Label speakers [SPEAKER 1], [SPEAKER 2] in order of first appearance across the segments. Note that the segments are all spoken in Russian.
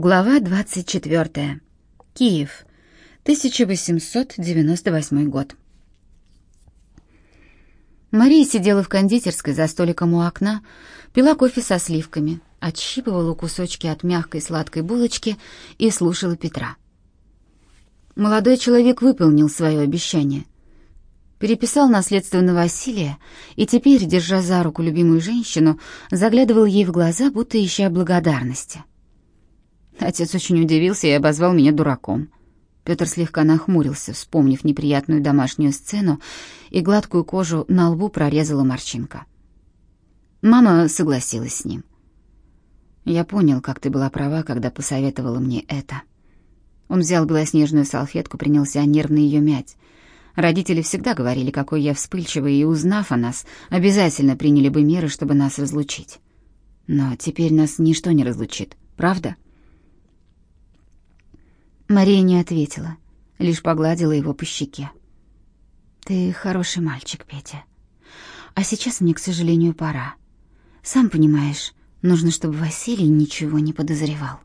[SPEAKER 1] Глава 24. Киев. 1898 год. Мария сидела в кондитерской за столиком у окна, пила кофе со сливками, отщипывала кусочки от мягкой сладкой булочки и слушала Петра. Молодой человек выполнил свое обещание. Переписал наследство на Василия и теперь, держа за руку любимую женщину, заглядывал ей в глаза, будто ища благодарности. Отец очень удивился и обозвал меня дураком. Петр слегка нахмурился, вспомнив неприятную домашнюю сцену, и гладкую кожу на лбу прорезала морщинка. Мама согласилась с ним. «Я понял, как ты была права, когда посоветовала мне это». Он взял белоснежную салфетку, принялся нервно ее мять. Родители всегда говорили, какой я вспыльчивый, и, узнав о нас, обязательно приняли бы меры, чтобы нас разлучить. Но теперь нас ничто не разлучит, правда?» Мария не ответила, лишь погладила его по щеке. «Ты хороший мальчик, Петя. А сейчас мне, к сожалению, пора. Сам понимаешь, нужно, чтобы Василий ничего не подозревал».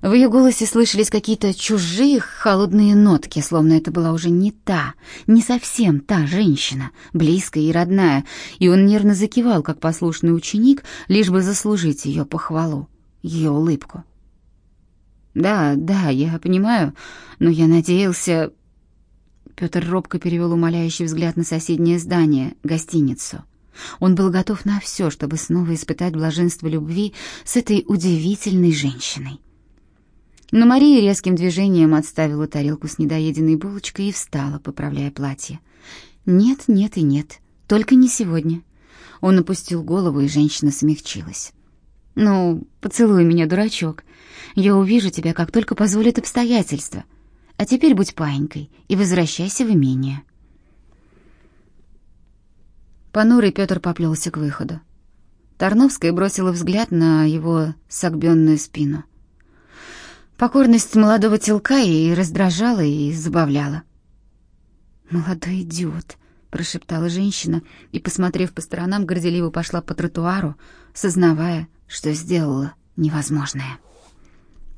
[SPEAKER 1] В ее голосе слышались какие-то чужие холодные нотки, словно это была уже не та, не совсем та женщина, близкая и родная, и он нервно закивал, как послушный ученик, лишь бы заслужить ее похвалу, ее улыбку. Да, да, я понимаю, но я надеялся... Петр робко перевел умоляющий взгляд на соседнее здание, гостиницу. Он был готов на все, чтобы снова испытать блаженство любви с этой удивительной женщиной. Но Мария резким движением отставила тарелку с недоеденной булочкой и встала, поправляя платье. «Нет, нет и нет, только не сегодня». Он опустил голову, и женщина смягчилась. «Ну, поцелуй меня, дурачок. Я увижу тебя, как только позволят обстоятельства. А теперь будь паинькой и возвращайся в имение». Понурый Петр поплелся к выходу. Тарновская бросила взгляд на его согбенную спину. Покорность молодого телка и раздражала, и забавляла. «Молодой идиот», — прошептала женщина и, посмотрев по сторонам, горделиво пошла по тротуару, сознавая, что сделала невозможное.